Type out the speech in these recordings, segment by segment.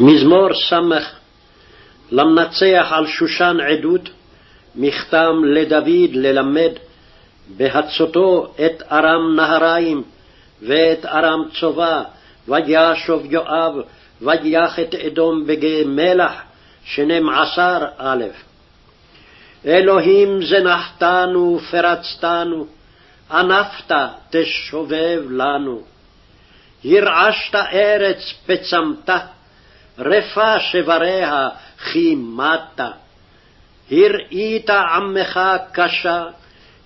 מזמור ס' למנצח על שושן עדות, מכתם לדוד ללמד, בהצותו את ארם נהריים ואת ארם צובה, וישוב יואב, ויח את אדום בגיא מלח, שנים עשר א'. אלוהים זנחתנו, פרצתנו, ענפת תשובב לנו. הרעשת ארץ פצמת, רפה שבריה כימדת. הראית עמך קשה,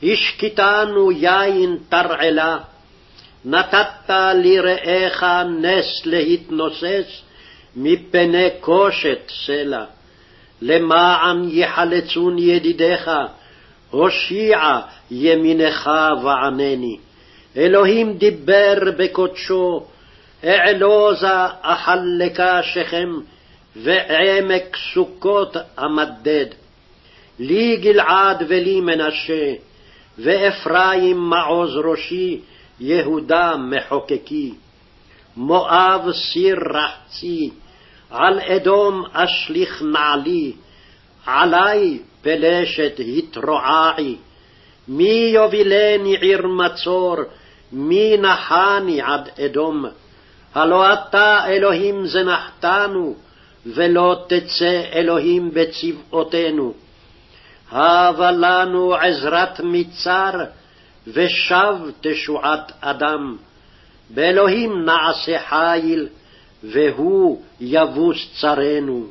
השקיטנו יין תרעלה. נתת לרעך נס להתנוסס, מפני קושת סלע. למען יחלצון ידידיך, הושיע ימינך וענני. אלוהים דיבר בקודשו, אעלוזה אחלקה שכם, ועמק סוכות אמדד. לי גלעד ולי מנשה, ואפרים מעוז ראשי, יהודה מחוקקי. מואב סיר רחצי, על אדום אשליך נעלי, עלי פלשת התרועעי. מי יובילני עיר מצור, מי נחני עד אדום? הלא אתה אלוהים זנחתנו, ולא תצא אלוהים בצבאותינו. הבה לנו עזרת מצר, ושב תשועת אדם. באלוהים נעשה חיל, והוא יבוס צרינו.